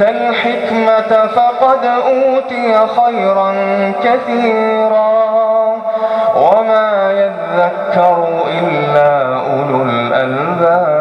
يؤت الحكمة فقد أوتي خيرا كثيرا. وما يذكر إلا أولو الألباب.